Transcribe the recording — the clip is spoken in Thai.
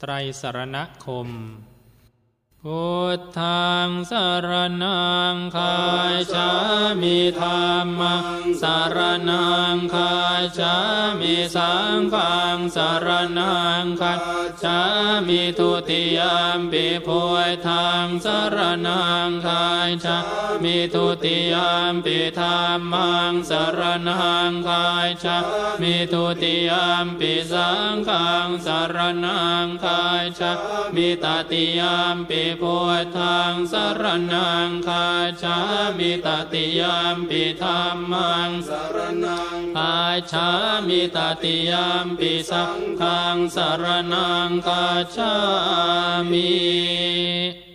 ไตรสรณคม พุทธังสารนังคาย ชามิธรรมังสารนังคายชามิสังฆังสารนังคายชามิทุติยามปิพุทธังสารนังคายชามิทุติยามปิธรรมังสารนังคายชามิทุติยามปิสังฆังสารนังคายชามิตติยามปิพุทธังสารนังคาชามิตติยามปิธรรมังสารนังอาชามิตติยามปิสังฆังสารนังกาชามิ